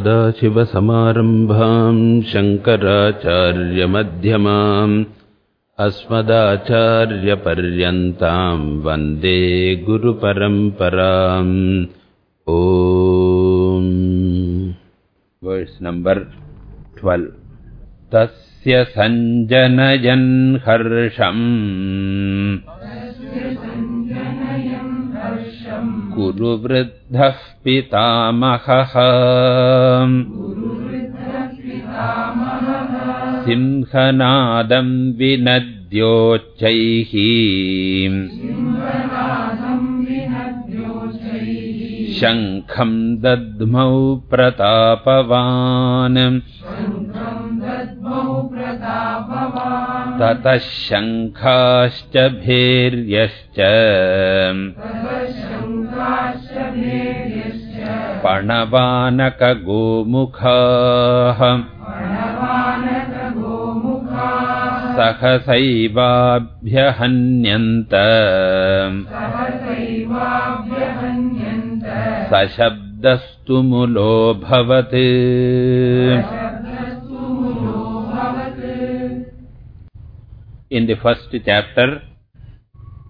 सदाशिवसमारम्भाम् शङ्कराचार्यमध्यमाम् अस्मदाचार्यपर्यन्ताम् वन्दे गुरुपरम्पराम् ॐ वर्स् नम्बर् ट्वेल्व् तस्य सञ्जनयन् हर्षम् कुरु वृद्धः पितामहः। सिंहनादम् विनद्योच्चैः। शङ्खम् दद्मौ प्रतापवान्। ततः शङ्खाश्च भैर्यश्च पणवानकगोमुखाः सहसैवाभ्यहन्यन्त। सशब्दस्तु मुलोऽभवत् In the first chapter,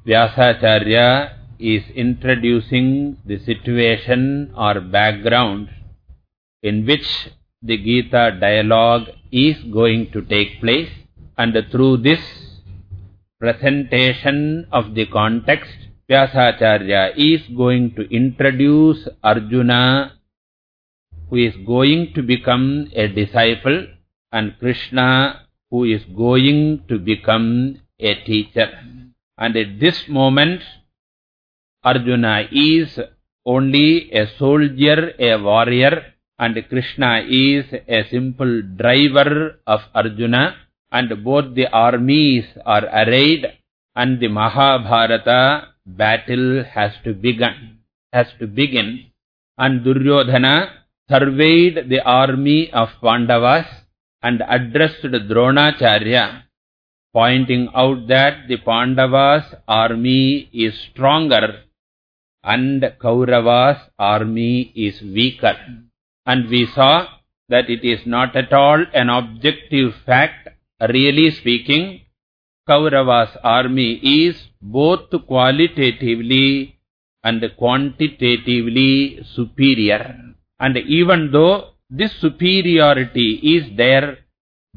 Vyasacharya is introducing the situation or background in which the Gita dialogue is going to take place and through this presentation of the context, Vyasacharya is going to introduce Arjuna who is going to become a disciple and Krishna who is going to become a teacher. And at this moment, Arjuna is only a soldier, a warrior, and Krishna is a simple driver of Arjuna, and both the armies are arrayed, and the Mahabharata battle has to begin. Has to begin. And Duryodhana surveyed the army of Pandavas and addressed Dronacharya, pointing out that the Pandavas' army is stronger and Kaurava's army is weaker. And we saw that it is not at all an objective fact. Really speaking, Kaurava's army is both qualitatively and quantitatively superior. And even though this superiority is there,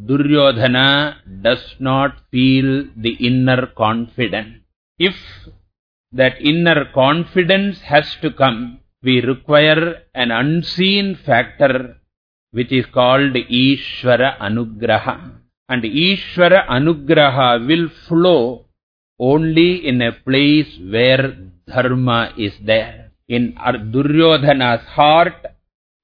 Duryodhana does not feel the inner confidence. If that inner confidence has to come, we require an unseen factor which is called Ishvara Anugraha. And Ishvara Anugraha will flow only in a place where Dharma is there. In Duryodhana's heart,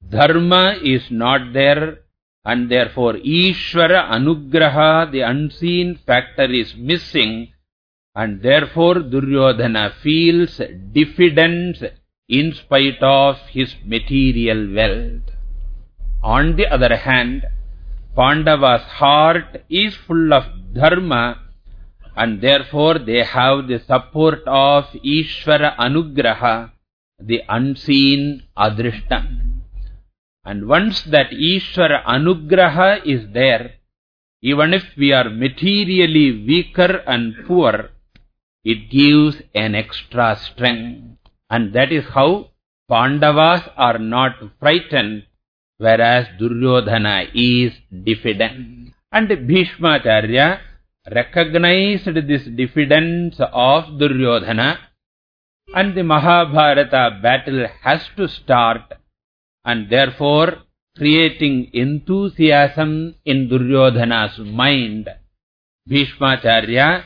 Dharma is not there and therefore Ishvara Anugraha, the unseen factor is missing and therefore Duryodhana feels diffidence in spite of his material wealth. On the other hand, Pandava's heart is full of dharma and therefore they have the support of Ishvara Anugraha, the unseen Adrishtam. And once that Ishvara Anugraha is there, even if we are materially weaker and poor, it gives an extra strength. And that is how Pandavas are not frightened, whereas Duryodhana is diffident. And Bhishmacharya recognized this diffidence of Duryodhana, and the Mahabharata battle has to start, and therefore creating enthusiasm in Duryodhana's mind. Bhishmacharya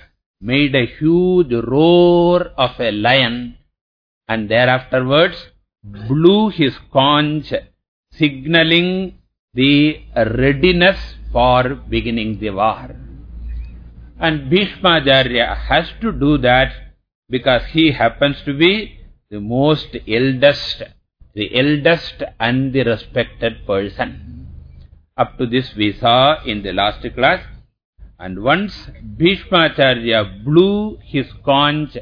made a huge roar of a lion and thereafterwards blew his conch, signaling the readiness for beginning the war. And Bhishma Bhishmacharya has to do that because he happens to be the most eldest, the eldest and the respected person. Up to this we saw in the last class. And once Bhishmacharya blew his conch,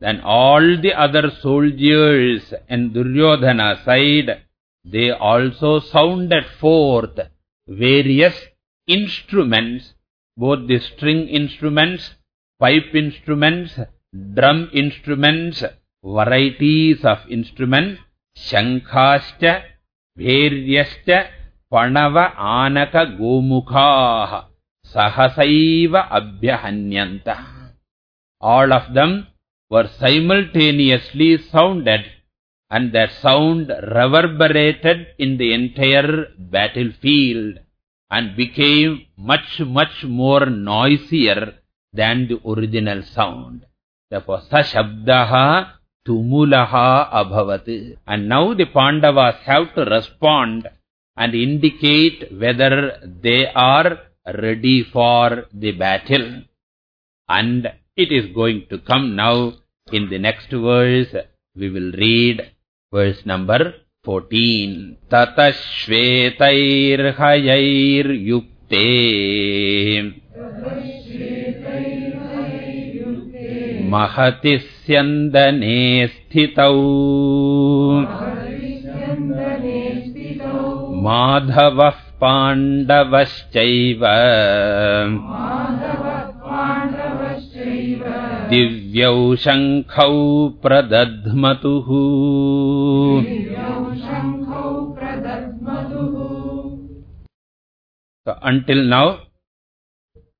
then all the other soldiers in Duryodhana side they also sounded forth various instruments, both the string instruments, pipe instruments, drum instruments, varieties of instruments, shankhascha, bheryascha, panava anaka gomukhaha, sahasaiva abhyahanyanta. All of them were simultaneously sounded and that sound reverberated in the entire battlefield and became much, much more noisier than the original sound. Therefore, sashabdaha tumulaha abhavat. And now the Pandavas have to respond and indicate whether they are ready for the battle. And it is going to come now in the next verse. We will read verse number 14. Tata shvetair hayayir yukte महति स्यन्दने स्थितौ माधवः पाण्डवश्चैव। दिव्यौ शङ्खौ प्रदध्मतुः। So until now,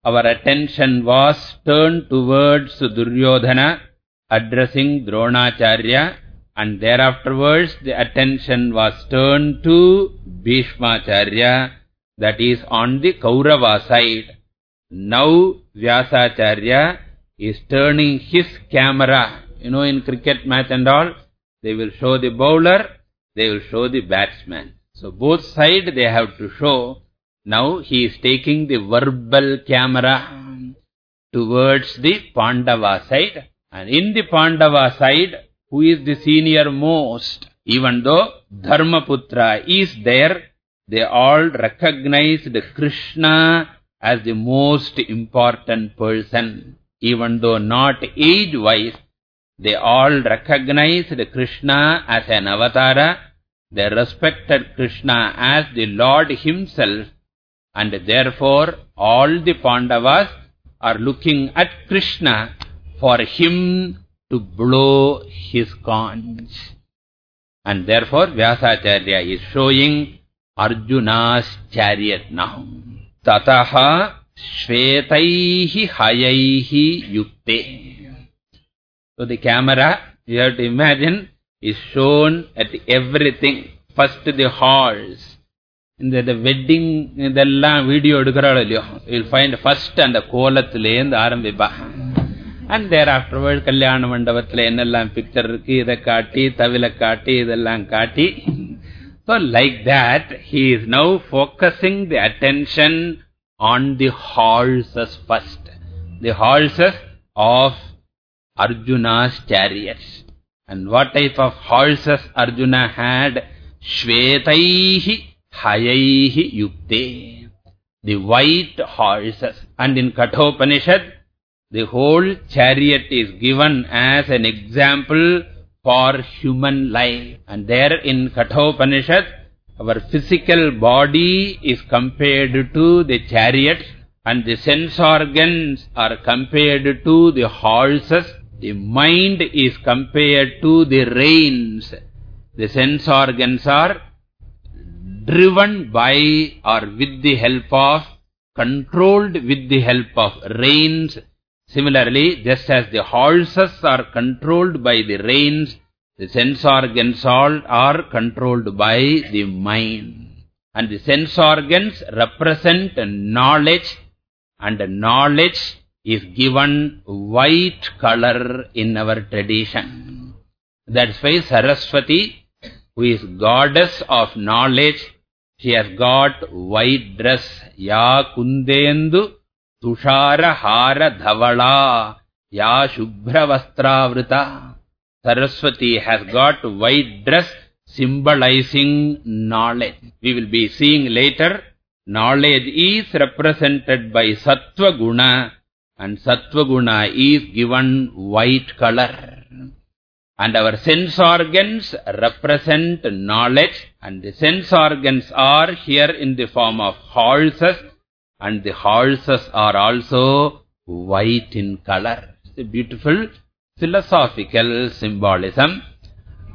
our attention was turned towards Duryodhana addressing Dronacharya and thereafterwards the attention was turned to Bhishmacharya that is on the Kaurava side. Now Vyasacharya is turning his camera. You know in cricket match and all, they will show the bowler, they will show the batsman. So both sides they have to show now he is taking the verbal camera towards the Pandava side. And in the Pandava side, who is the senior most? Even though Dharmaputra is there, they all recognized Krishna as the most important person. Even though not age-wise, they all recognized Krishna as an avatara. They respected Krishna as the Lord himself and therefore all the Pandavas are looking at Krishna for him to blow his conch. And therefore Vyasacharya is showing Arjuna's chariot now. Tataha Shvetaihi Hayaihi Yukte. So the camera, you have to imagine, is shown at everything. First the horse, இந்த wedding இதெல்லாம் video எடுக்கிறாள் இல்லையோ will find first அந்த கோலத்திலேருந்து ஆரம்பிப்பா and there afterward கல்யாண மண்டபத்தில் என்னெல்லாம் picture இருக்கு இதை காட்டி தவில காட்டி இதெல்லாம் காட்டி so like that he is now focusing the attention on the ஹால்சஸ் first the ஹால்சஸ் of Arjuna's chariots. And what type of horses Arjuna had? Shvetaihi hayaihi yukte. The white horses. And in Kathopanishad, the whole chariot is given as an example for human life. And there in Kathopanishad, our physical body is compared to the chariot and the sense organs are compared to the horses. The mind is compared to the reins. The sense organs are driven by or with the help of, controlled with the help of reins. Similarly, just as the horses are controlled by the reins, the sense organs all are controlled by the mind. And the sense organs represent knowledge, and knowledge is given white color in our tradition. That's why Saraswati, who is goddess of knowledge, she has got white dress. Ya kundendu tushara hara dhavala. Ya shubhra vastravrita. Saraswati has got white dress symbolizing knowledge. We will be seeing later, knowledge is represented by sattva guna and sattva guna is given white color. And our sense organs represent knowledge. And the sense organs are here in the form of horses. And the horses are also white in color. It's a beautiful philosophical symbolism.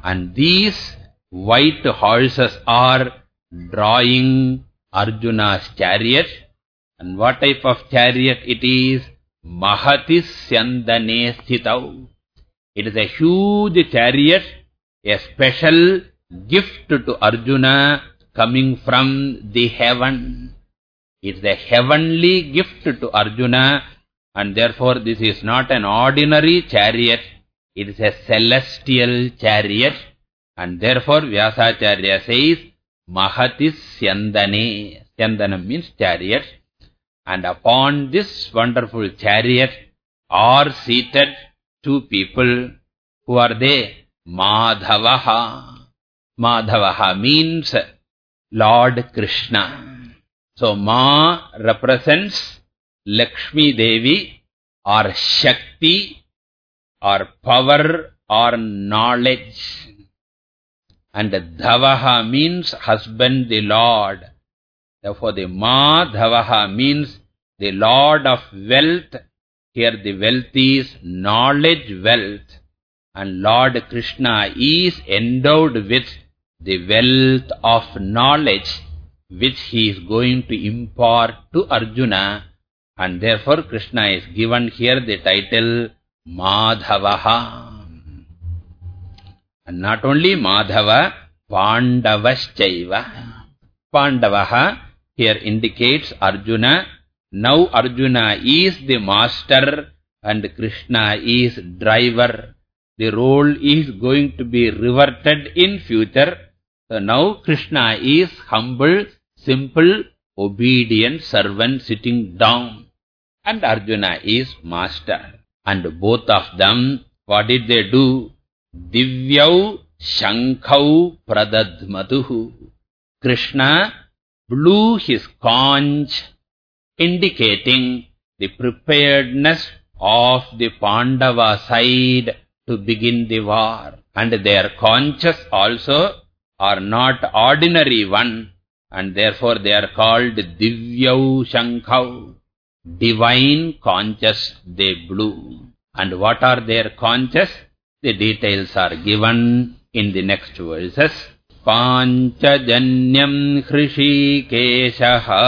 And these white horses are drawing Arjuna's chariot. And what type of chariot it is? Mahatis Syandane. It is a huge chariot, a special gift to Arjuna coming from the heaven. It is a heavenly gift to Arjuna and therefore this is not an ordinary chariot. It is a celestial chariot and therefore Vyasacharya says Mahatis Syandane. Syandanam means chariot. And upon this wonderful chariot are seated two people. Who are they? Madhavaha. Madhavaha means Lord Krishna. So, Ma represents Lakshmi Devi or Shakti or power or knowledge. And Dhavaha means husband, the Lord. Therefore, the Ma Dhavaha means the Lord of wealth here the wealth is knowledge wealth. And Lord Krishna is endowed with the wealth of knowledge which he is going to impart to Arjuna. And therefore Krishna is given here the title Madhavaha. And not only Madhava, Pandavaschaiva. Pandavaha here indicates Arjuna now Arjuna is the master and Krishna is driver. The role is going to be reverted in future. So now Krishna is humble, simple, obedient servant sitting down. And Arjuna is master. And both of them, what did they do? Divyau Shankau Pradadmatuhu. Krishna blew his conch indicating the preparedness of the Pandava side to begin the war. And their conches also are not ordinary one and therefore they are called Divyau Shankau. Divine conscious they bloom And what are their conscious? The details are given in the next verses. Panchajanyam Hrishikeshaha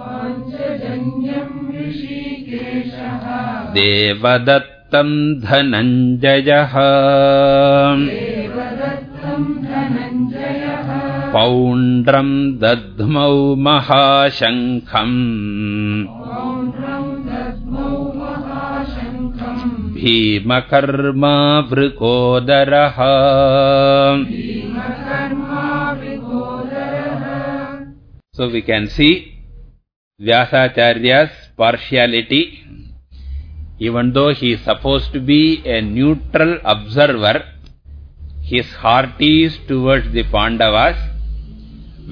Panchajanyam Hrishikeshaha Devadattam Dhananjayaha Devadattam पौण्ड्रम् दध्मौ महाशङ्खम्। भीमकर्मा भृकोदरः So we can see Vyasacharya's partiality, even though he is supposed to be a neutral observer, his heart is towards the Pandavas.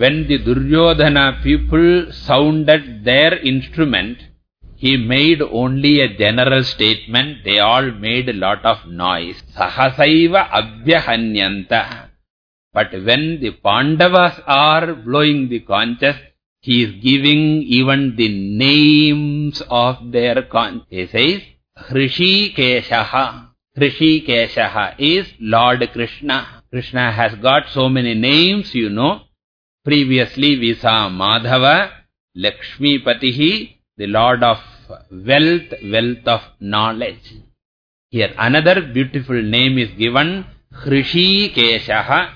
When the Duryodhana people sounded their instrument, he made only a general statement. They all made a lot of noise. Sahasaiva abhyahanyanta. But when the Pandavas are blowing the conches, he is giving even the names of their con. He says, Hrishikeshaha. Hrishikeshaha is Lord Krishna. Krishna has got so many names, you know. Previously we saw Madhava, Lakshmi Patihi, the Lord of wealth, wealth of knowledge. Here another beautiful name is given, Hrishikeshaha.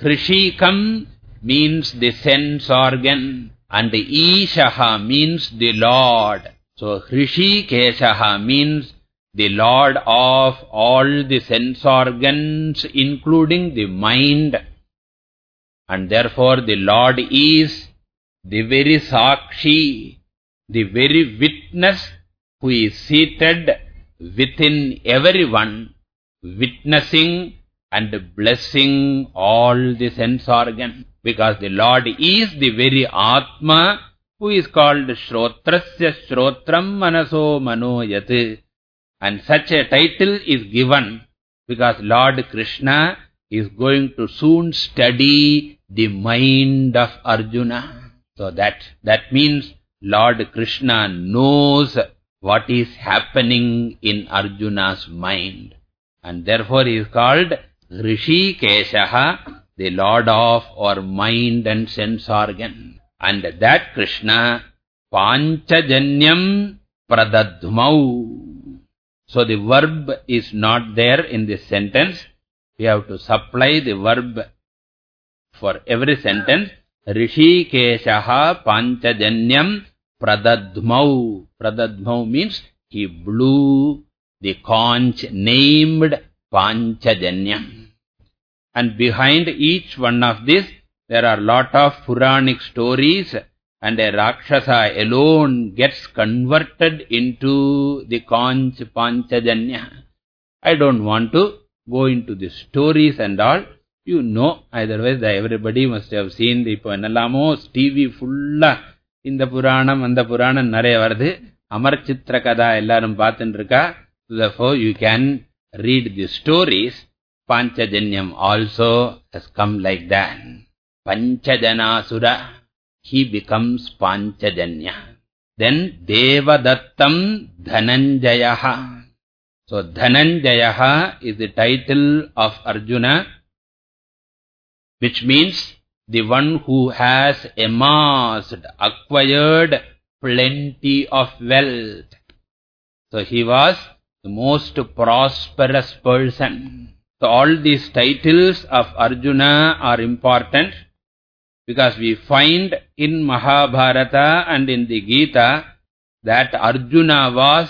Hrishikam means the sense organ. And Ishaha means the Lord. So Hrishikeshaha means the Lord of all the sense organs, including the mind. And therefore the Lord is the very Sakshi, the very witness who is seated within everyone, witnessing and blessing all the sense organs. Because the Lord is the very Atma who is called Shrotrasya Shrotram Manaso Manoyat. And such a title is given Because Lord Krishna is going to soon study the mind of Arjuna. So that, that means Lord Krishna knows what is happening in Arjuna's mind. And therefore he is called Rishi Keshaha, the Lord of our mind and sense organ. And that Krishna, Panchajanyam Pradadhmau. So the verb is not there in this sentence. We have to supply the verb for every sentence. Rishi Keshaha Panchajanyam Pradadhmau. Pradadhmau means he blew the conch named Panchajanyam. And behind each one of these, there are lot of Puranic stories and a Rakshasa alone gets converted into the Kanch Panchajanya. I don't want to go into the stories and all. You know, otherwise everybody must have seen the Penalamos TV full in the Puranam and the Puranam Nare Vardi. Amar Chitra Katha Kada Therefore, you can read the stories. Panchajanyam also has come like that. Panchajanasura he becomes panchajanya then devadattam dhananjayaha so dhananjayaha is the title of arjuna which means the one who has amassed, acquired plenty of wealth. So he was the most prosperous person. So all these titles of Arjuna are important because we find in Mahabharata and in the Gita that Arjuna was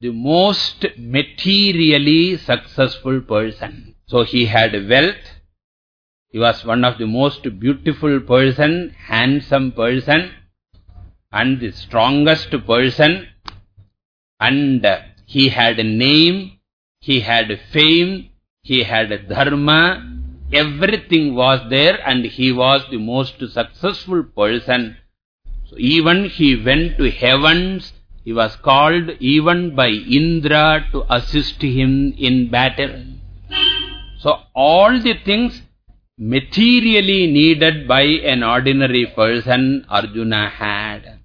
the most materially successful person. So he had wealth, he was one of the most beautiful person, handsome person, and the strongest person. And he had a name, he had fame, he had dharma. Everything was there and he was the most successful person. So even he went to heavens, he was called even by Indra to assist him in battle. So all the things materially needed by an ordinary person Arjuna had.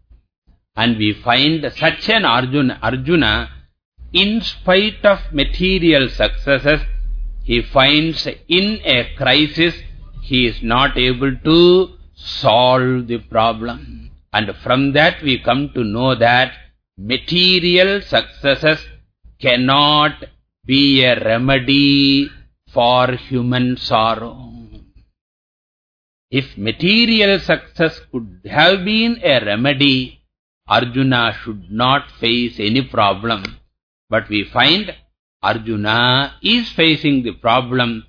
And we find such an Arjuna, Arjuna, in spite of material successes, he finds in a crisis, he is not able to solve the problem. And from that we come to know that material successes cannot be a remedy for human sorrow. If material success could have been a remedy, Arjuna should not face any problem. But we find Arjuna is facing the problem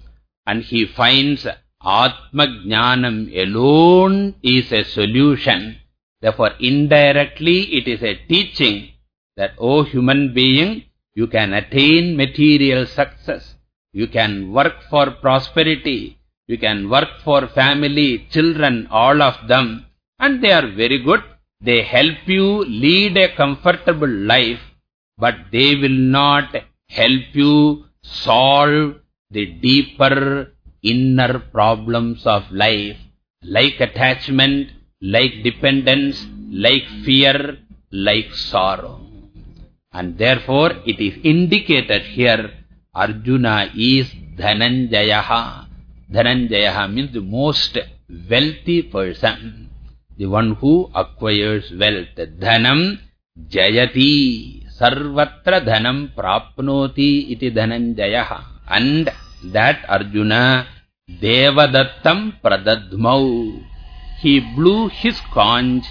and he finds Atma Jnanam alone is a solution. Therefore, indirectly it is a teaching that, O human being, you can attain material success. You can work for prosperity. You can work for family, children, all of them. And they are very good. They help you lead a comfortable life. But they will not help you solve the deeper inner problems of life. Like attachment, like dependence, like fear, like sorrow. And therefore it is indicated here, Arjuna is Dhananjayaha. Dhananjaya means the most wealthy person, the one who acquires wealth. Dhanam jayati, sarvatra dhanam prapnoti iti dhananjaya. And that Arjuna, devadattam pradadmau, he blew his conch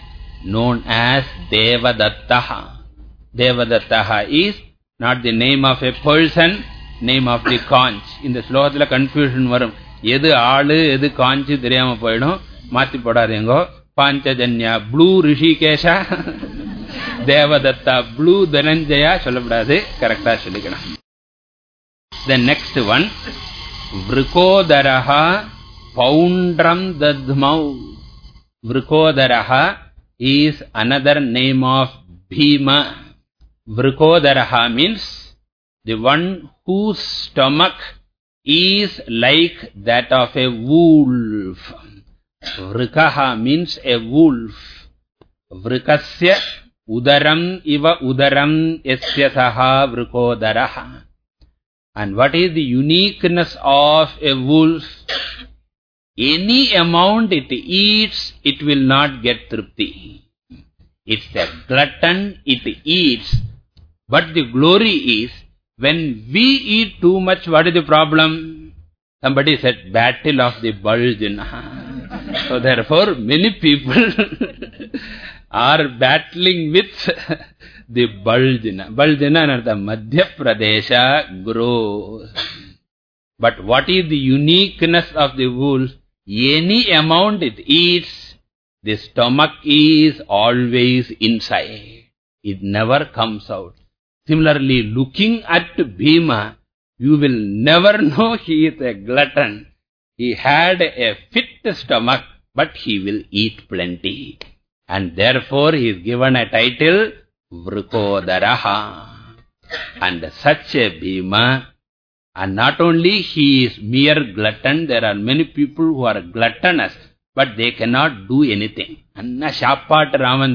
known as Devadattaha. Devadattaha is not the name of a person, name of the conch. In the slogathila confusion varum. எது ஆளு எது காஞ்சி தெரியாம போயிடும் மாத்தி போடாதீங்கோ Panchajanya blue Hrishikesha Devadatta blue Dhananjaya சொல்லப்படாது கரெக்டா சொல்லிக்கணும் த நெக்ஸ்ட் ஒன் விருகோதரஹா பவுண்ட்ரம் தத்மௌ விருகோதரஹா is another name of Bhima. Vrikodaraha means the one whose stomach is like that of a wolf. Vrikaha means a wolf. Vrikasya udaram iva udaram yasya saha. And what is the uniqueness of a wolf? Any amount it eats, it will not get tripti. It's a glutton, it eats. But the glory is, when we eat too much, what is the problem? Somebody said, battle of the bulge. so therefore, many people are battling with the. Bulge is the Madhya Pradesha grows. But what is the uniqueness of the wolf? Any amount it eats, the stomach is always inside. It never comes out. Similarly, looking at Bhima, you will never know he is a glutton. He had a fit stomach, but he will eat plenty. And therefore he is given a title, Vrikodaraha. And such a Bhima and not only he is mere glutton, there are many people who are gluttonous, but they cannot do anything. Anna Shappat Raman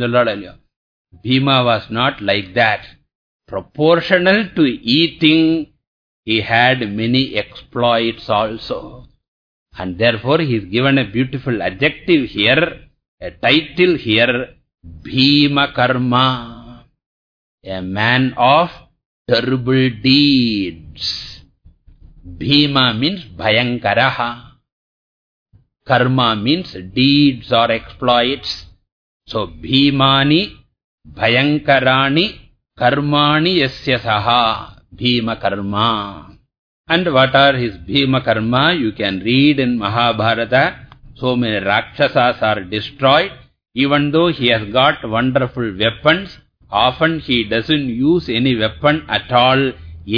Bhima was not like that. Proportional to eating, he had many exploits also. And therefore he is given a beautiful adjective here, a title here, Bhima Karma, a man of terrible deeds. Bhima means Bhayankaraha. Karma means deeds or exploits. So, Bhimani, Bhayankarani, Karmani yasya saha, Bhima Karma. And what are his Bhima Karma? You can read in Mahabharata. So many Rakshasas are destroyed. Even though he has got wonderful weapons, often he doesn't use any weapon at all.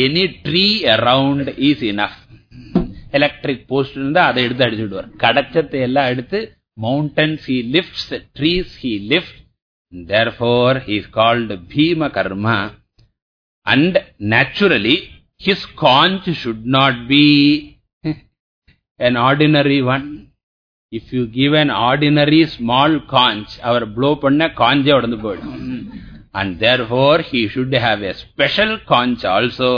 Any tree around is enough. Electric post in the eduthu adichidvar. Kadachatha ella eduthu mountains he lifts, trees he lifts. Therefore, he is called Bhima Karma. And naturally, his conch should not be an ordinary one. If you give an ordinary small conch, our blow panna conch odundu poidu. And therefore, he should have a special conch also.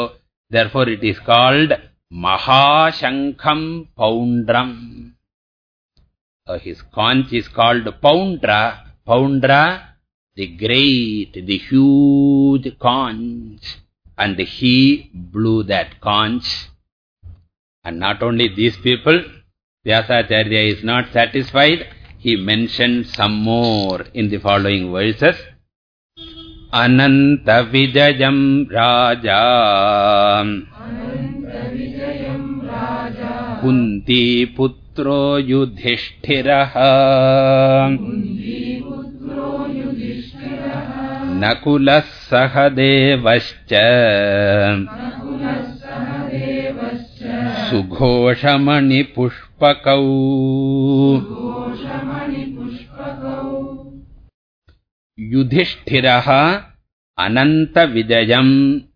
Therefore, it is called Mahashankham Poundram. His conch is called Poundra. Poundra, the great, the huge conch. And he blew that conch. And not only these people, Vyasacharya is not satisfied. He mentioned some more in the following verses. अनन्तविजयम् राजा कुन्तीपुत्रो युधिष्ठिरः नकुलः सह देवश्च सुघोषमणिपुष्पकौ Yudhishthiraha Ananta Vidayam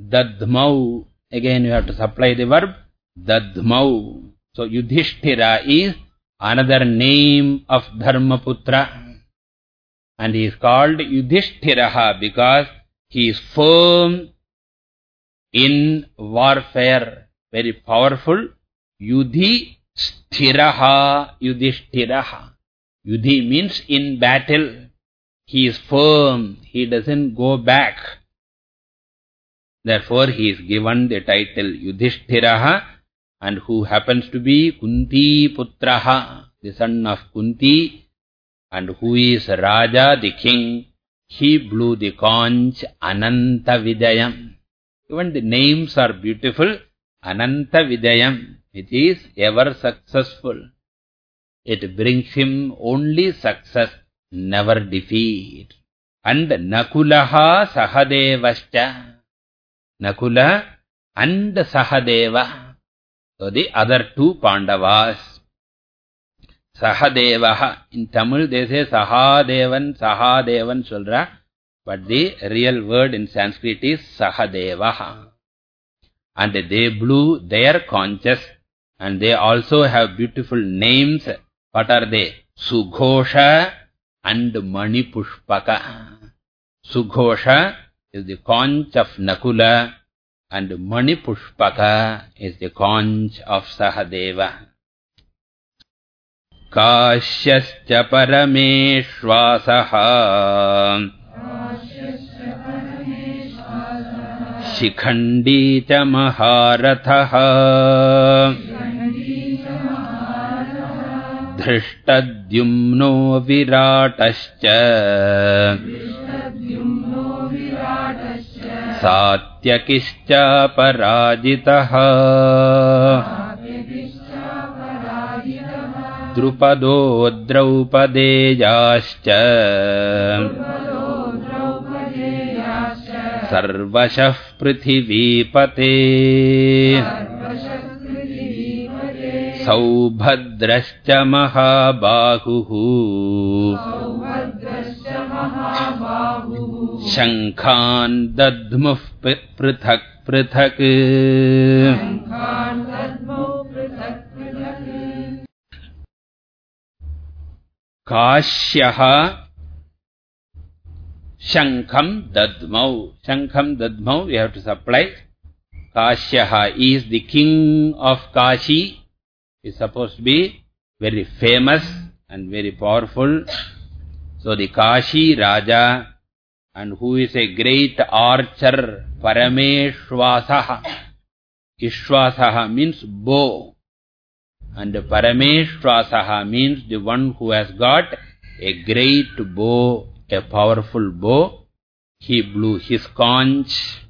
Dadmau. Again you have to supply the verb Dadmau. So Yudhishthira is another name of Dharmaputra. And he is called Yudhishthiraha because he is firm in warfare, very powerful. Yudhi sthiraha Yudhishthiraha. Yudhi means in battle. He is firm. He doesn't go back. Therefore, he is given the title Yudhishthiraha and who happens to be Kunti Putraha, the son of Kunti, and who is Raja, the king. He blew the conch Ananta Vijayam. Even the names are beautiful. Ananta Vijayam. It is ever successful. It brings him only success never defeat. And Nakulaha Sahadevascha. Nakula and Sahadeva. So the other two Pandavas. Sahadevaha. In Tamil they say Sahadevan, Sahadevan Sulra. But the real word in Sanskrit is Sahadevaha and they blew their conches and they also have beautiful names. What are they? Sughosha and Manipushpaka. Sughosha is the conch of Nakula and Manipushpaka is the conch of Sahadeva. काश्यश्च परमेश्वासः Shikhandi च महारथः धृष्टद्युम्नो विराटश्च। सात्यकिश्च पराजितः द्रुपदो द्रौपदेयाश्च सर्वशः पृथिवीपते। सौभद्रश्च महाबाहुः। शङ्खान् दध्मुः पृथक् पृथक्। काश्यः Shankham Dadmau. Shankham Dadmau, we have to supply. Kashyaha is the king of Kashi. Is supposed to be very famous and very powerful. So the Kashi Raja and who is a great archer, Parameshwasaha. Ishwasaha means bow. And Parameshwasaha means the one who has got a great bow a powerful bow. He blew his conch.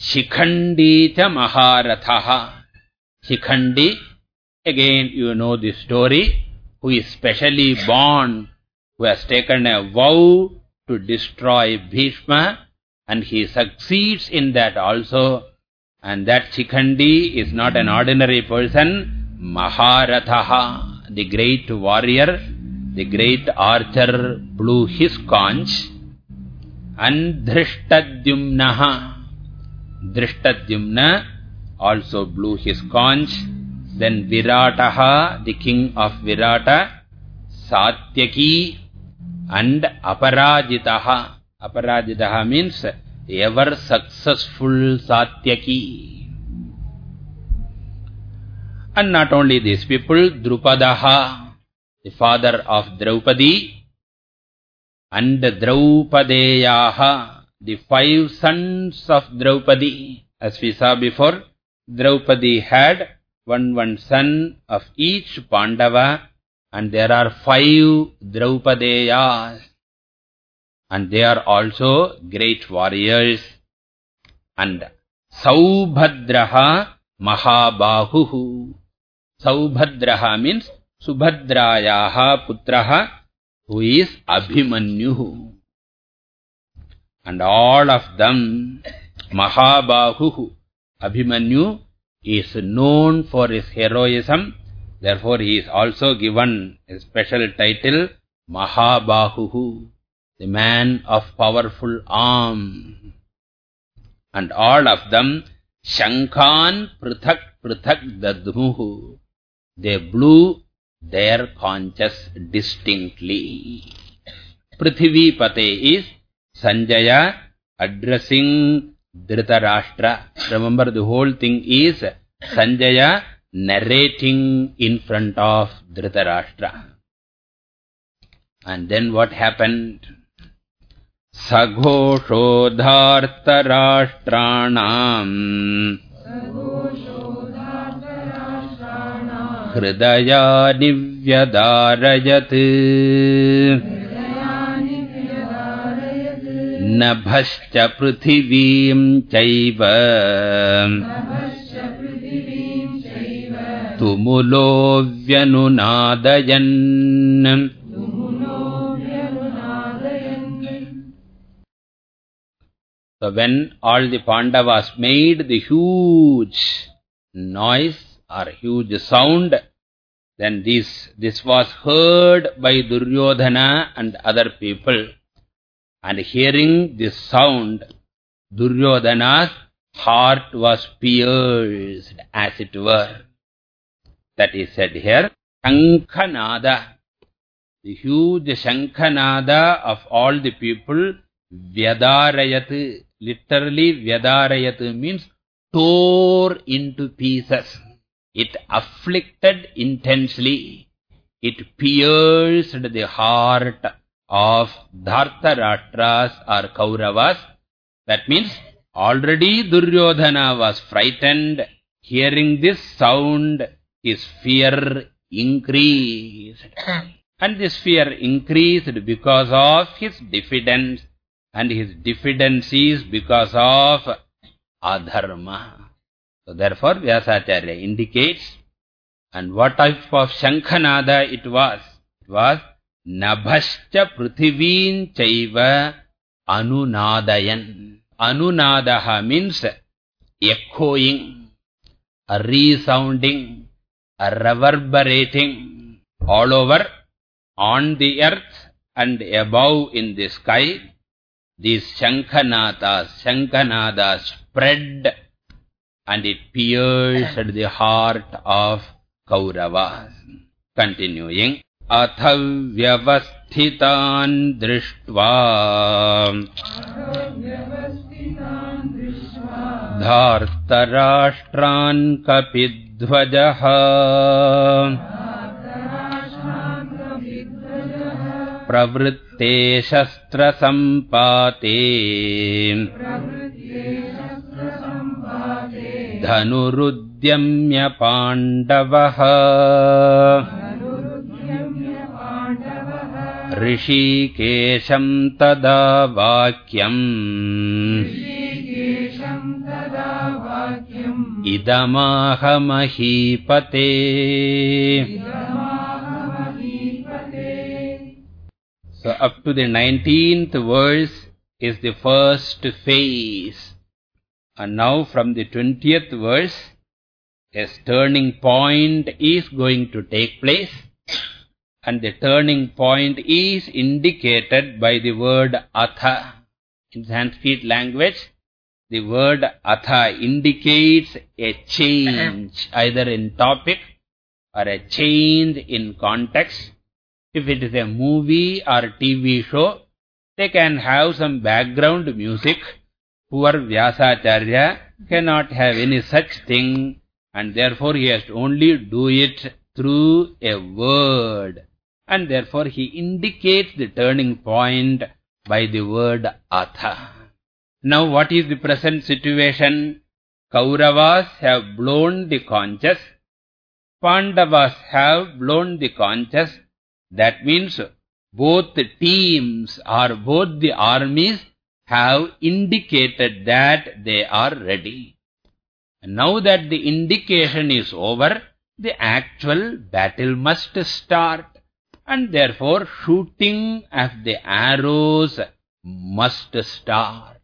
Shikhandi cha Maharathaha. Shikhandi, again you know the story, who is specially born, who has taken a vow to destroy Bhishma, and he succeeds in that also. And that Shikhandi is not an ordinary person, Maharathaha, the great warrior, the great archer blew his conch and Dhrishtadyumnaha. Dhrishtadyumna also blew his conch. Then Virataha, the king of Virata, Satyaki and Aparajitaha. Aparajitaha means ever successful Satyaki. And not only these people, Drupadaha, the father of Draupadi, and Draupadeyaha, the five sons of Draupadi. As we saw before, Draupadi had one one son of each Pandava, and there are five Draupadeyas. And they are also great warriors. And Saubhadraha Mahabahuhu. Saubhadraha means Subhadrayaha putraha, who is Abhimanyu. And all of them, Mahabahu, Abhimanyu, is known for his heroism. Therefore, he is also given a special title, Mahabahu, the man of powerful arm. And all of them, Shankan Prithak Prithak Dadmuhu. They blew their conscious distinctly. Prithivipate is Sanjaya addressing Dhritarashtra. Remember the whole thing is Sanjaya narrating in front of Dhritarashtra. And then what happened? Saghoshodhartarashtranam हृदयानि व्यदारयत् नभश्च पृथिवीम् चैव। तुमुलो व्यनुनादयन् So when all the Pandavas made the huge noise, or huge sound, then this, this was heard by Duryodhana and other people. And hearing this sound, Duryodhana's heart was pierced, as it were. That is said here. Shankhanada. The huge Shankhanada of all the people, Vyadarayat, literally Vyadarayat means tore into pieces. It afflicted intensely. It pierced the heart of Dhartarashtra's or Kauravas. That means already Duryodhana was frightened. Hearing this sound, his fear increased. and this fear increased because of his diffidence. And his diffidence is because of adharma. So therefore Vyasacharya indicates and what type of Shankhanada it was? It was Nabhascha Prithiveen Chaiva Anunadayan. Anunadaha means echoing, resounding, reverberating all over on the earth and above in the sky. These Shankhanadas, Shankhanadas spread and it pierced the heart of Kauravas. Continuing. अथ व्यवस्थितान् दृष्ट्वा धार्तराष्ट्रान् कपिध्वजः प्रवृत्ते शस्त्रसम्पाते धनुरुद्यम्य पाण्डवः। ऋषिकेशम् तदा वाक्यम्। इदमाहमहीपते। So up to the 19th verse is the first phase. And now from the 20th verse, a turning point is going to take place. And the turning point is indicated by the word atha. In Sanskrit language, the word atha indicates a change, either in topic or a change in context. If it is a movie or TV show, they can have some background music Poor Vyasacharya cannot have any such thing and therefore he has to only do it through a word. And therefore he indicates the turning point by the word atha. Now what is the present situation? Kauravas have blown the conches. Pandavas have blown the conches. That means both the teams or both the armies have indicated that they are ready. Now that the indication is over, the actual battle must start. And therefore, shooting of the arrows must start.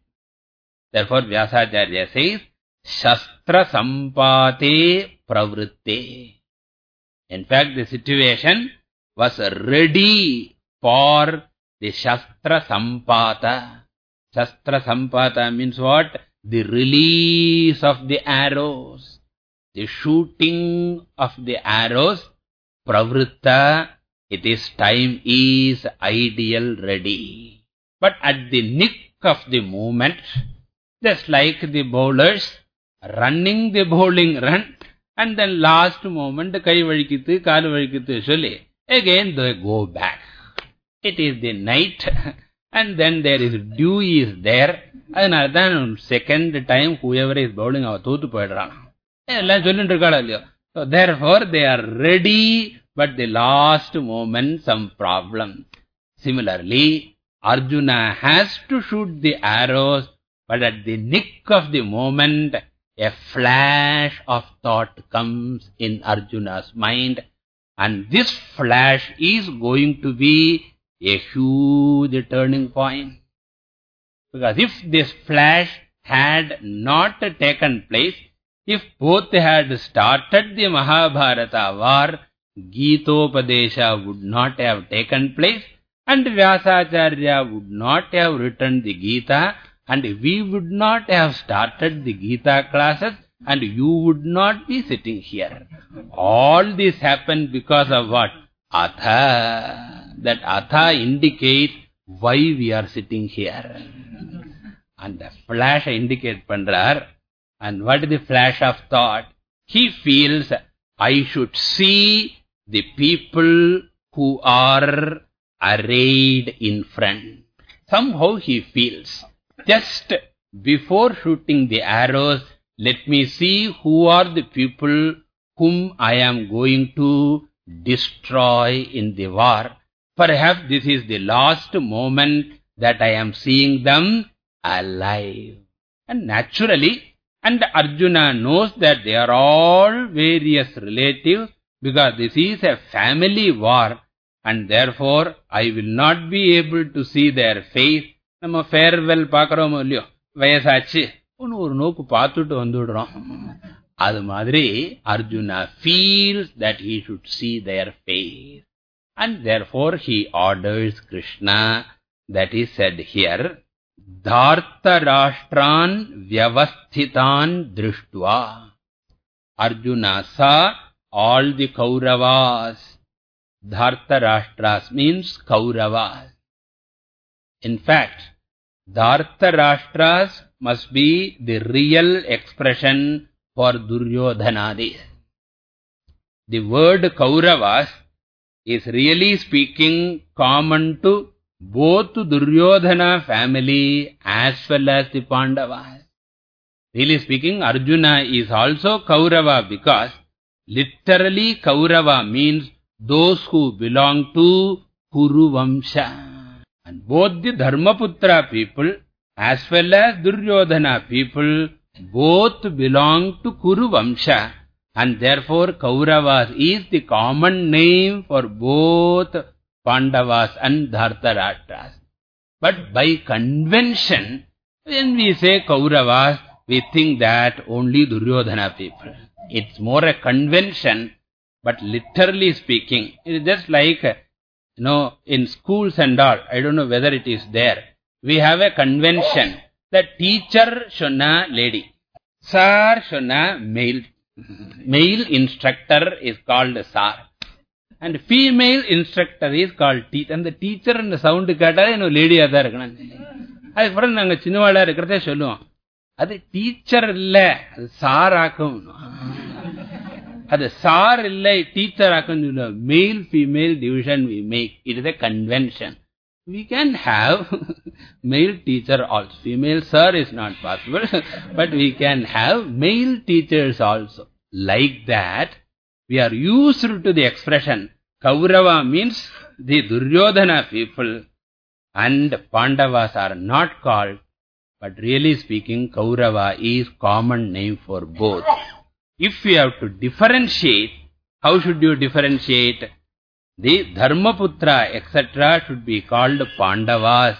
Therefore, Vyasacharya says, Shastra Sampate Pravritte. In fact, the situation was ready for the Shastra Sampata. Shastra Sampata means what? The release of the arrows. The shooting of the arrows. Pravritta, it is time is ideal ready. But at the nick of the moment, just like the bowlers running the bowling run, and then last moment, kai valikittu, kaal valikittu, again they go back. It is the night. and then there is dew is there அதனால தான் second time whoever is bowling அவ தோத்து போயிடுறான் எல்லாம் சொல்லிட்டு இருக்காளா இல்லையோ so therefore they are ready but the last moment some problem similarly arjuna has to shoot the arrows but at the nick of the moment a flash of thought comes in arjuna's mind and this flash is going to be a huge turning point. Because if this flash had not taken place, if both had started the Mahabharata war, Gitopadesha would not have taken place and Vyasacharya would not have written the Gita And we would not have started the Gita classes and you would not be sitting here. All this happened because of what? Atha. That Atha indicates why we are sitting here. And the flash indicate pandrar. And what is the flash of thought? He feels, I should see the people who are arrayed in front. Somehow he feels, just before shooting the arrows, let me see who are the people whom I am going to destroy in the war. Perhaps this is the last moment that I am seeing them alive. And naturally, and Arjuna knows that they are all various relatives because this is a family war and therefore I will not be able to see their face. நம்ம farewell பார்க்குறோமோ இல்லையோ வயசாச்சு ஒன்று ஒரு நோக்கு பார்த்துட்டு வந்துடுறோம் அது மாதிரி Arjuna feels that he should C there face and therefore he orders Krishna, that is said here, Dhartarashtran vyavasthitan drishtva. Arjuna saw all the Kauravas. Dhartarashtras means Kauravas. In fact, Dhartarashtras must be the real expression for Duryodhanadi. The word Kauravas is really speaking common to both Duryodhana family as well as the Pandavas. Really speaking, Arjuna is also Kaurava because literally Kaurava means those who belong to Kuru Vamsha. And both the Dharmaputra people as well as Duryodhana people both belong to Kuru Vamsha. And therefore Kauravas is the common name for both Pandavas and Dhartarashtra's. But by convention, when we say Kauravas, we think that only Duryodhana people. It's more a convention, but literally speaking, it is just like, you know, in schools and all, I don't know whether it is there. We have a convention. The teacher shona lady. Sir shona male. Male instructor is called sir and female instructor is called teacher. அந்த teacher அந்த sound கேட்டாலே இன்னும் லேடியாக தான் இருக்கணும். அதுக்கப்புறம் நாங்கள் சின்னவாளா இருக்கிறதே சொல்லுவோம். அது டீச்சர் இல்லை அது சார் ஆக்கும். அது சார் இல்லை டீச்சர் ஆக்கும் சொல்லுவோம். Male female division we make it is a convention we can have male teacher also. Female sir is not possible, but we can have male teachers also. Like that, we are used to the expression Kaurava means the Duryodhana people and Pandavas are not called, but really speaking, Kaurava is common name for both. If we have to differentiate, how should you differentiate? The Dharmaputra, etc. should be called Pandavas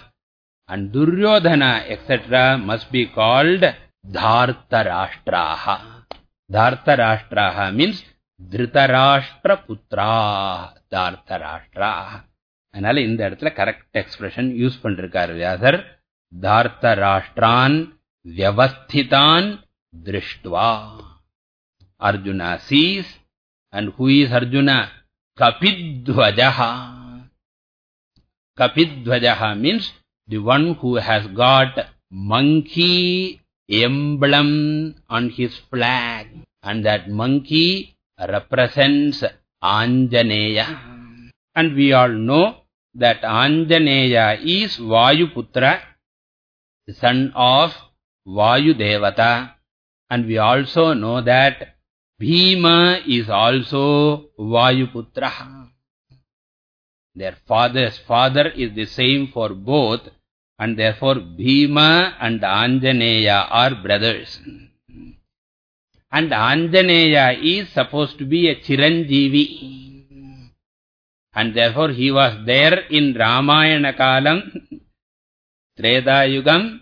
and Duryodhana, etc. must be called Dhartarashtraha. Dhartarashtraha means Dhritarashtra Putra தார்த்தராஷ்டிரா அதனால இந்த இடத்துல correct expression use பண்ணிருக்காரு வியாசர் தார்த்தராஷ்டிரான் வியவஸ்திதான் திருஷ்டுவா Arjuna sees and who is Arjuna Kapidvajaha. Kapidvajaha means the one who has got monkey emblem on his flag. And that monkey represents Anjaneya. And we all know that Anjaneya is Vayuputra, son of Vayudevata. And we also know that Bhima is also Vayuputra. Their father's father is the same for both, and therefore Bhima and Anjaneya are brothers. And Anjaneya is supposed to be a Chiranjeevi. And therefore he was there in Ramayana Kalam, Treta Yugam,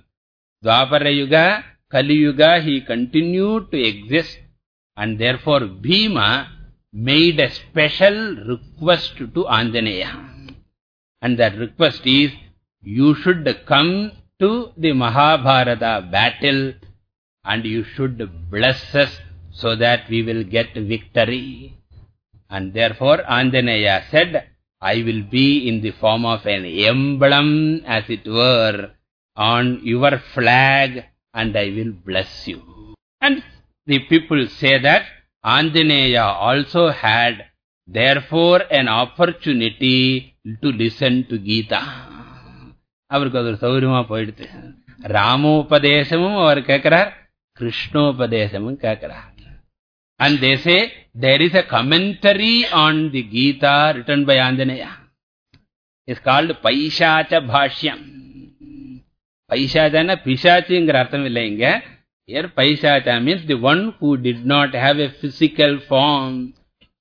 Dwapara Yuga, Kali Yuga, he continued to exist. And therefore Bhima made a special request to Anjaneya. And that request is, you should come to the Mahabharata battle and you should bless us so that we will get victory. And therefore Anjaneya said, I will be in the form of an emblem, as it were, on your flag and I will bless you. And the people say that Anjaneya also had therefore an opportunity to listen to Gita. அவருக்கு அது ஒரு சௌரியமா போயிடுது ராமோபதேசமும் அவர் கேட்கிறார் கிருஷ்ணோபதேசமும் கேட்கிறார் and they say there is a commentary on the Gita written by Anjaneya. It's called Paishacha Bhashyam. Paishachana Pishachiங்கிற அர்த்தம் இல்லை இங்க here Paishacha means the one who did not have a physical form.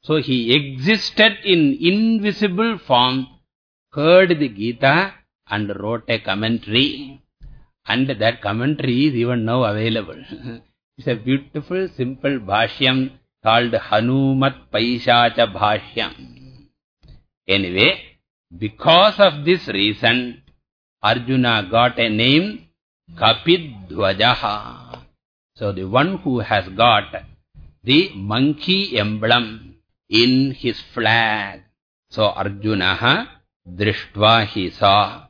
So he existed in invisible form heard the Gita and wrote a commentary. And that commentary is even now available. It's a beautiful simple bhashyam called hanumat paishacha bhashyam. Anyway because of this reason arjuna got a name kapidhwajaha so the one who has got the monkey emblem in his flag. So arjuna drishtva he saw.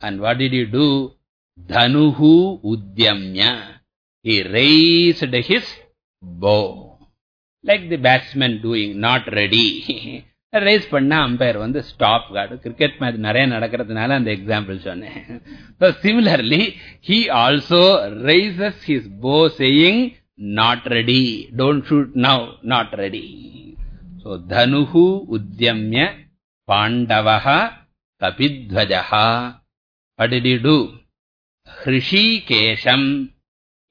And what did he do? Dhanuhu udyamya. He raised his bow. Like the batsman doing not ready raise பண்ண umpire வந்து stop card cricket match நிறைய நடக்கிறதுனால அந்த example சொன்னேன். So similarly he also raises his bow saying not ready don't shoot now not ready so தனுகு உத்தியமிய பாண்டவக கபித்வஜா What did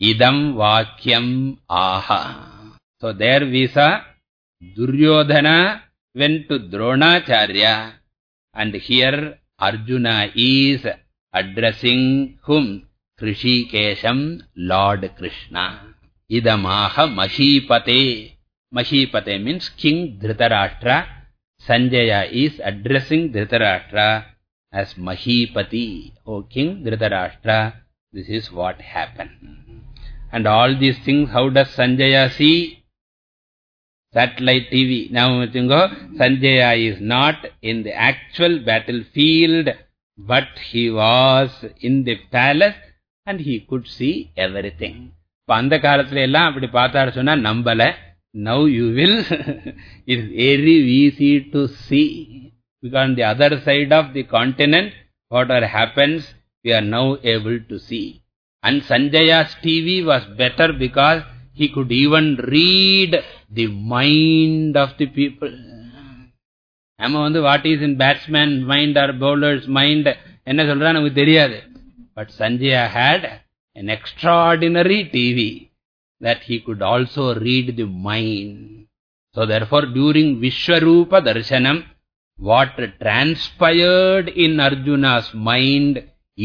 இதம் வாக்கியம் ஆஹா idam there aha. So there went to dronacharya and here arjuna is addressing whom? Hrishikesham lord krishna. Idamaha mahipate. Mahipate means king dhritarashtra. Sanjaya is addressing dhritarashtra as mahipati. O king dhritarashtra this is what happened. And all these things how does sanjaya see satellite tv now sanjaya is not in the actual battlefield but he was in the palace and he could see everything இப்ப அந்த காலத்துல எல்லாம் அப்படி பார்த்தாரு சொன்னா நம்பல now you will it is very easy to see because on the other side of the continent whatever happens we are now able to see and sanjaya's tv was better because he could even read the mind of the people நம்ம வந்து what is in batsman mind or bowler's mind என்ன சொல்றா நமக்கு தெரியாது but sanjaya had an extraordinary tv that he could also read the mind so therefore during vishwarupa darshanam what transpired in arjuna's mind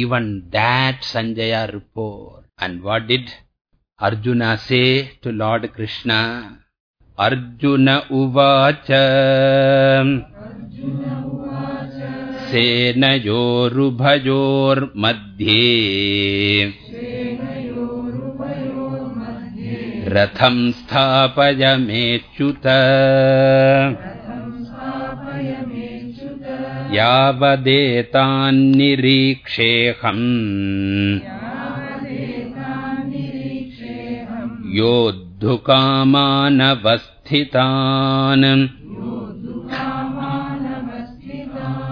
even that sanjaya report and what did Arjuna say to Lord Krishna, Arjuna uvacha, तु लाड् कृष्ण। अर्जुन उवाच। सेनयोरुभयोर्मध्ये। रथम् स्थापय मेच्युत। यावदेतान्निरीक्षेऽहम्। योद्धुकामानवस्थितान्।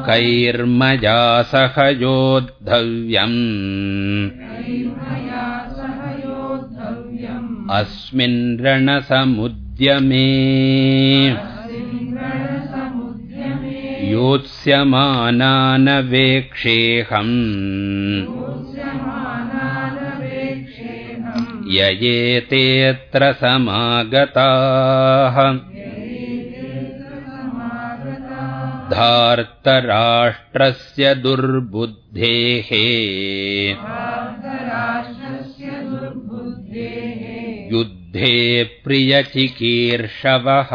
कैर्मजा सहयोद्धव्यम् अस्मिन् रणसमुद्यमे। योत्स्यमानानवेक्षेहम् ययेतेऽत्र समागताः धार्तराष्ट्रस्य दुर्बुद्धेः युद्धे प्रियचिकीर्षवः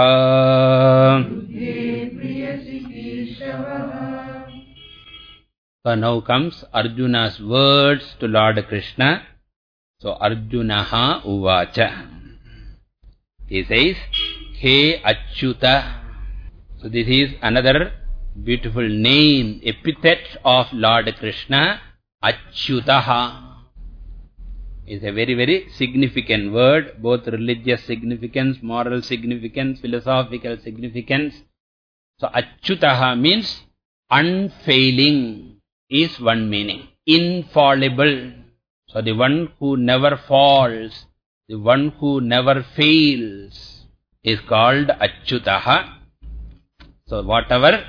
now comes Arjuna's words to Lord Krishna. So Arjunaha uvacha. He says, He Achyuta. So this is another beautiful name, epithet of Lord Krishna, Achyutaha. Is a very, very significant word, both religious significance, moral significance, philosophical significance. So Achyutaha means unfailing is one meaning. Infallible. So the one who never falls, the one who never fails is called Achyutaha. So whatever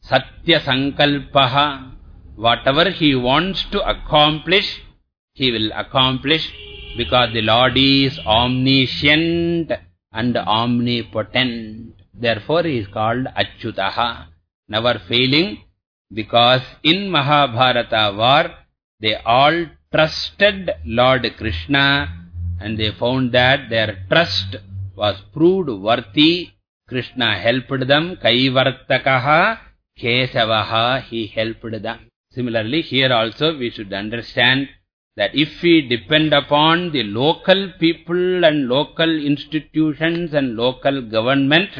Satya Sankalpaha, whatever he wants to accomplish, he will accomplish because the Lord is omniscient and omnipotent. Therefore he is called Achyutaha, never failing because in Mahabharata war they all trusted Lord Krishna and they found that their trust was proved worthy. Krishna helped them. Kaivartakaha Kesavaha, he helped them. Similarly, here also we should understand that if we depend upon the local people and local institutions and local government,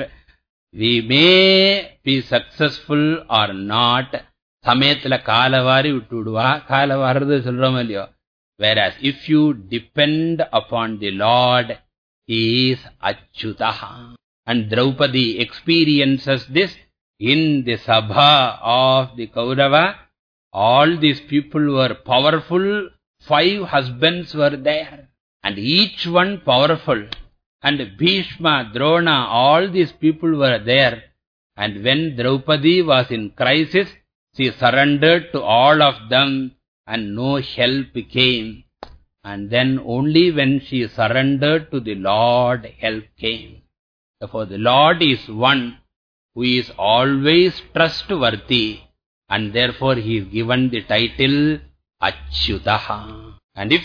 we may be successful or not. சமயத்துல காலவாரி விட்டுடுவா கால வர்றது சொல்றோம் இல்லையோ whereas if you depend upon the lord he is achyutaha and draupadi experiences this in the sabha of the kaurava all these people were powerful five husbands were there and each one powerful and bhishma drona all these people were there and when draupadi was in crisis she surrendered to all of them and no help came. And then only when she surrendered to the Lord, help came. Therefore, the Lord is one who is always trustworthy and therefore he is given the title Achyutaha. And if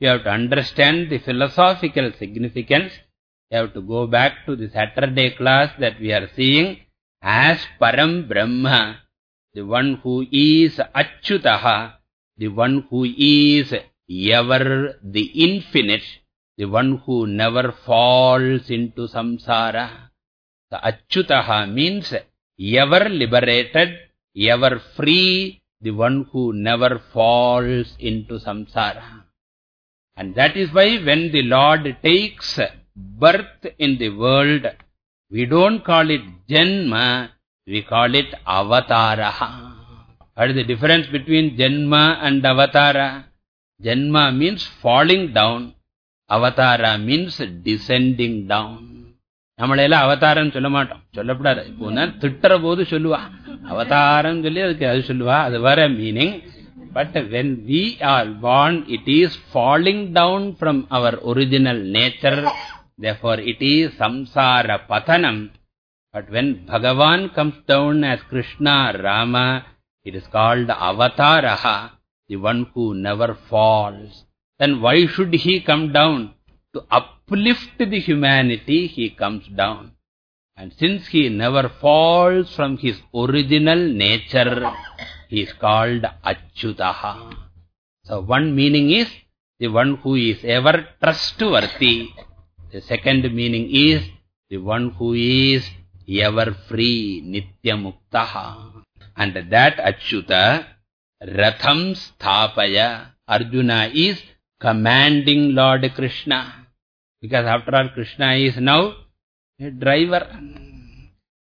you have to understand the philosophical significance, you have to go back to the Saturday class that we are seeing as Param Brahma, the one who is Achyutaha, the one who is ever the infinite, the one who never falls into samsara. The Achyutaha means ever liberated, ever free, the one who never falls into samsara. And that is why when the Lord takes birth in the world, we don't call it Janma, we call it Avatara. What is the difference between Janma and Avatara? Janma means falling down. Avatara means descending down. நம்மளையெல்லாம் அவதாரம் சொல்ல மாட்டோம் சொல்லப்படாது இப்போ நான் திட்டுற போது சொல்லுவா அவதாரம் சொல்லி அதுக்கு அது சொல்லுவா அது வர meaning but when we are born it is falling down from our original nature therefore it is samsara patanam but when bhagavan comes down as krishna rama it is called avataraha the one who never falls. Then why should he come down? To uplift the humanity he comes down. And since he never falls from his original nature he is called achyutaha. So one meaning is the one who is ever trustworthy. The second meaning is the one who is ever free nityamuktaha and that achyuta ratham sthapaya arjuna is commanding lord krishna because after all krishna is now a driver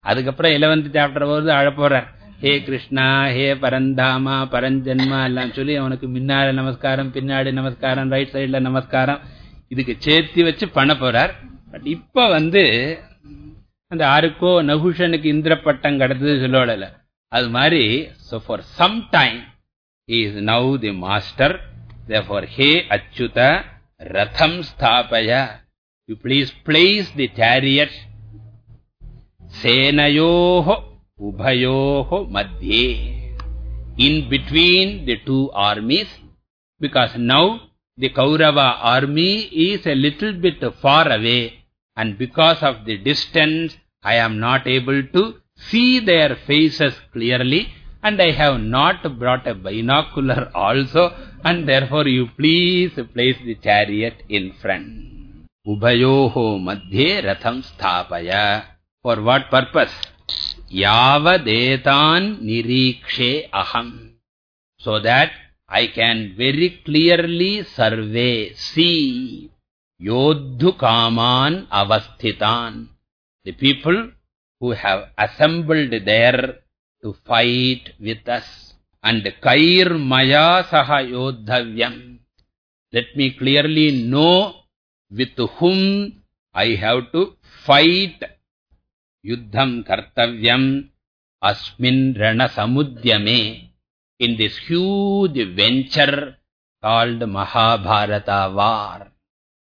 அதுக்கப்புறம் 11th chapter வருது போறார் ஹே கிருஷ்ணா ஹே பரந்தாமா பரஞ்சன்மா எல்லாம் சொல்லி அவனுக்கு முன்னாடி நமஸ்காரம் பின்னாடி நமஸ்காரம் ரைட் சைடுல நமஸ்காரம் இதுக்கு சேர்த்து வச்சு பண்ண போறார் பட் இப்ப வந்து அந்த ஆருக்கோ நகுஷனுக்கு இந்திர பட்டம் கிடைத்தது சொல்லல அது மாதிரி so for some time he is now the master therefore he achyuta ratham sthapaya you please place the chariot senayoho ubhayoho madhye in between the two armies because now the Kaurava army is a little bit far away and because of the distance I am not able to see their faces clearly. and I have not brought a binocular also, and therefore you please place the chariot in front. Ubhayoho madhye ratham sthapaya. For what purpose? Yavadetan nirikshe aham. So that I can very clearly survey, see, yodhu avasthitan. The people who have assembled there to fight with us. And kair maya saha yodhavyam. Let me clearly know with whom I have to fight. Yuddham kartavyam asmin rana samudyame. In this huge venture called Mahabharata war.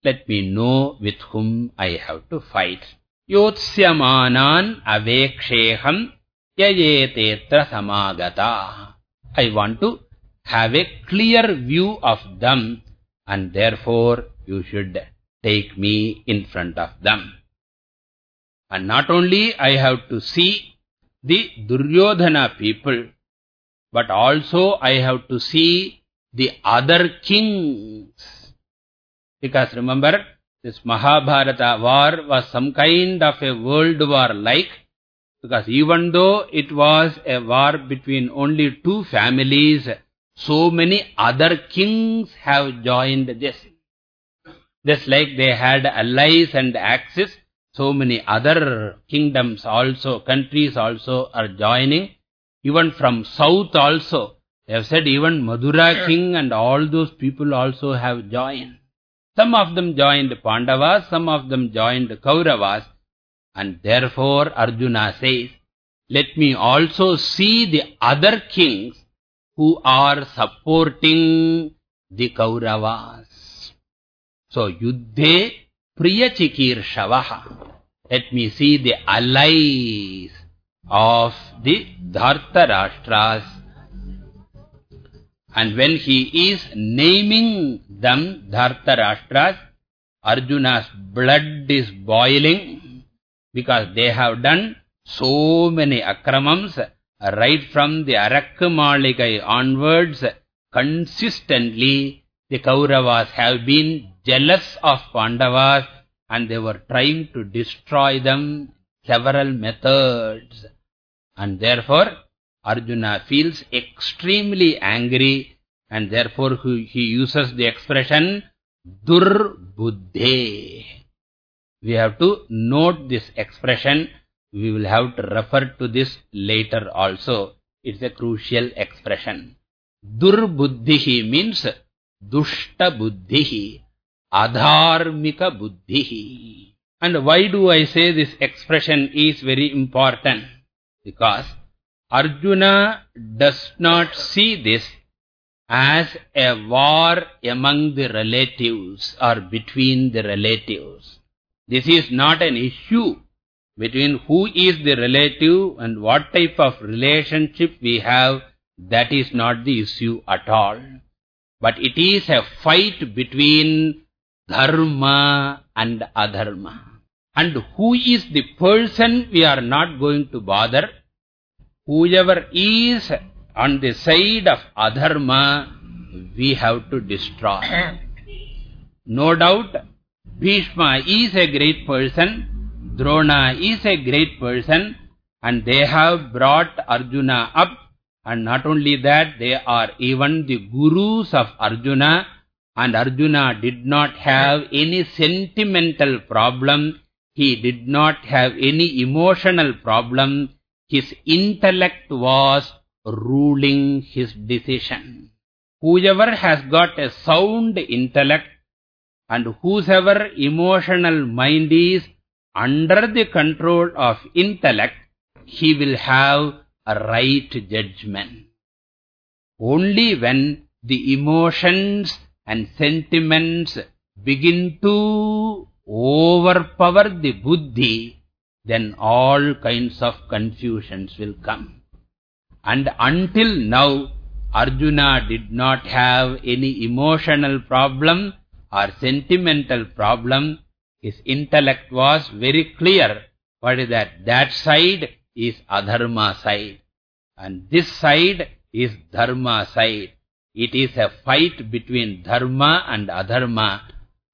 Let me know with whom I have to fight. Yotsyamanan aveksheham yayetetra samagata. I want to have a clear view of them and therefore you should take me in front of them. And not only I have to see the Duryodhana people, but also I have to see the other kings. Because remember, this Mahabharata war was some kind of a world war like because even though it was a war between only two families, so many other kings have joined this. Just like they had allies and axis, so many other kingdoms also, countries also are joining. Even from south also, they have said even Madura king and all those people also have joined. Some of them joined the Pandavas, some of them joined the Kauravas. And therefore Arjuna says, let me also see the other kings who are supporting the Kauravas. So, Yuddhe Priyachikirsavaha. Let me see the allies of the Dhartarashtras. And when he is naming them, Dhartarashtras, Arjuna's blood is boiling because they have done so many akramams right from the Arakkamalikai onwards consistently the Kauravas have been jealous of Pandavas and they were trying to destroy them several methods. And therefore Arjuna feels extremely angry and therefore he uses the expression Durbuddhe we have to note this expression. We will have to refer to this later also. It's a crucial expression. Durbuddhihi means dushta buddhihi, adharmika buddhihi. And why do I say this expression is very important? Because Arjuna does not see this as a war among the relatives or between the relatives. This is not an issue between who is the relative and what type of relationship we have. That is not the issue at all. But it is a fight between dharma and adharma. And who is the person we are not going to bother. Whoever is on the side of adharma, we have to destroy. No doubt, Bhishma is a great person, Drona is a great person, and they have brought Arjuna up. And not only that, they are even the gurus of Arjuna, and Arjuna did not have any sentimental problem. He did not have any emotional problem. His intellect was ruling his decision. Whoever has got a sound intellect and whosoever emotional mind is under the control of intellect, he will have a right judgment. Only when the emotions and sentiments begin to overpower the buddhi, then all kinds of confusions will come. And until now, Arjuna did not have any emotional problem or sentimental problem, his intellect was very clear. What is that? That side is adharma side. And this side is dharma side. It is a fight between dharma and adharma.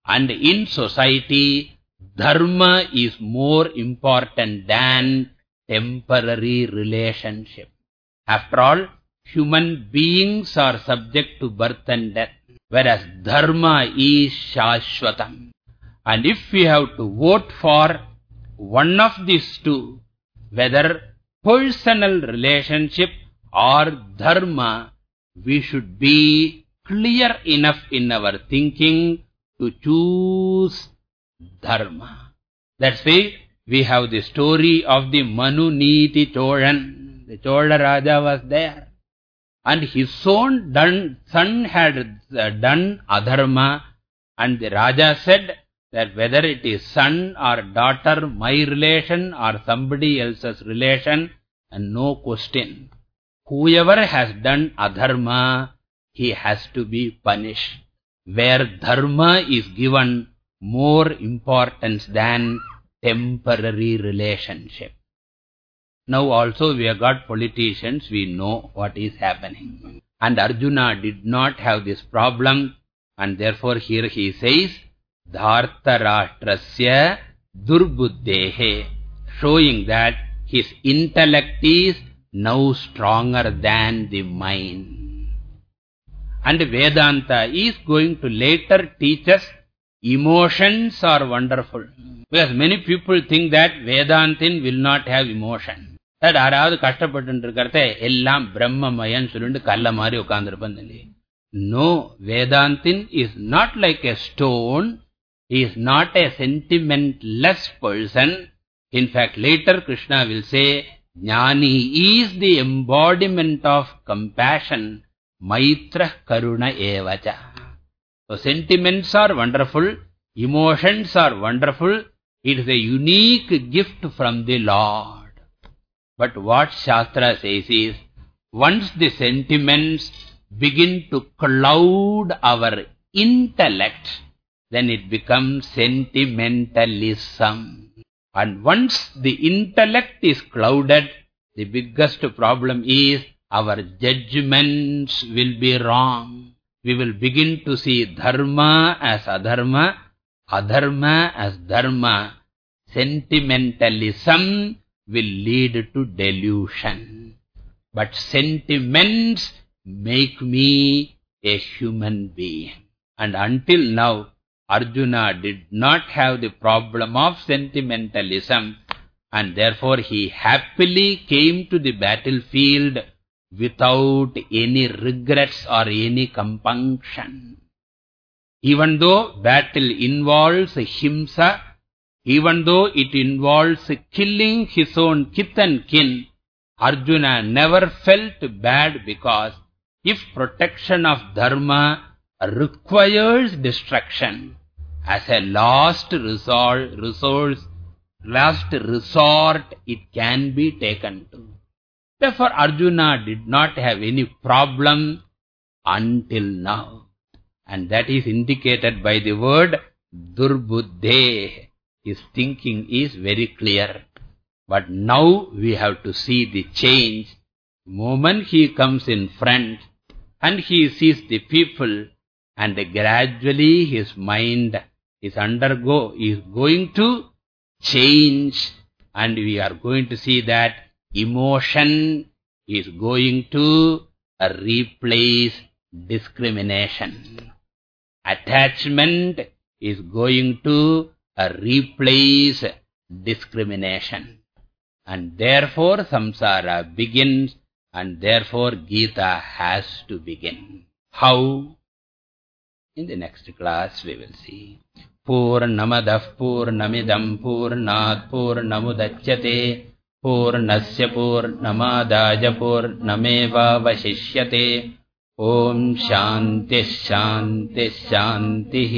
And in society, dharma is more important than temporary relationship. After all, human beings are subject to birth and death, whereas dharma is shashvatam. And if we have to vote for one of these two, whether personal relationship or dharma, we should be clear enough in our thinking to choose dharma. That's why we have the story of the Manu Niti Cholan. The Chola Raja was there. And his son, done, son had uh, done adharma. And the Raja said that whether it is son or daughter, my relation or somebody else's relation, and no question. Whoever has done adharma, he has to be punished. Where dharma is given more importance than temporary relationship. Now also we have got politicians, we know what is happening. And Arjuna did not have this problem and therefore here he says, Dhartarashtrasya durbuddhehe, showing that his intellect is now stronger than the mind. And Vedanta is going to later teach us emotions are wonderful. Because many people think that Vedantin will not have emotion. That யாராவது கஷ்டப்பட்டு இருக்கிறத எல்லாம் பிரம்மமயன் சொல்லிட்டு கல்ல மாதிரி உட்கார்ந்துருப்பேன் No, Vedantin is not like a stone. He is not a sentimentless person. In fact, later Krishna will say, Jnani is the embodiment of compassion. Maitra Karuna Evacha. So sentiments are wonderful. Emotions are wonderful. It is a unique gift from the Lord. But what Shastra says is, once the sentiments begin to cloud our intellect, then it becomes sentimentalism. And once the intellect is clouded, the biggest problem is our judgments will be wrong. We will begin to see dharma as adharma, adharma as dharma. Sentimentalism will lead to delusion. But sentiments make me a human being. And until now, Arjuna did not have the problem of sentimentalism and therefore he happily came to the battlefield without any regrets or any compunction. Even though battle involves himsa, even though it involves killing his own kith and kin, Arjuna never felt bad because if protection of dharma requires destruction as a last resort, resource, last resort it can be taken to. Therefore Arjuna did not have any problem until now. And that is indicated by the word Durbuddhe. His thinking is very clear. But now we have to see the change. The moment he comes in front and he sees the people and gradually his mind is undergo, is going to change and we are going to see that emotion is going to replace discrimination. Attachment is going to replace discrimination. And therefore samsara begins and therefore Gita has to begin. How? In the next class we will see. Purnamadah Purnamidam Purnat Purnamudachyate पूर्णस्य पूर्णमादाय पूर्णमेवावशिष्यते ॐ शान्तिः शान्तिः शान्तिः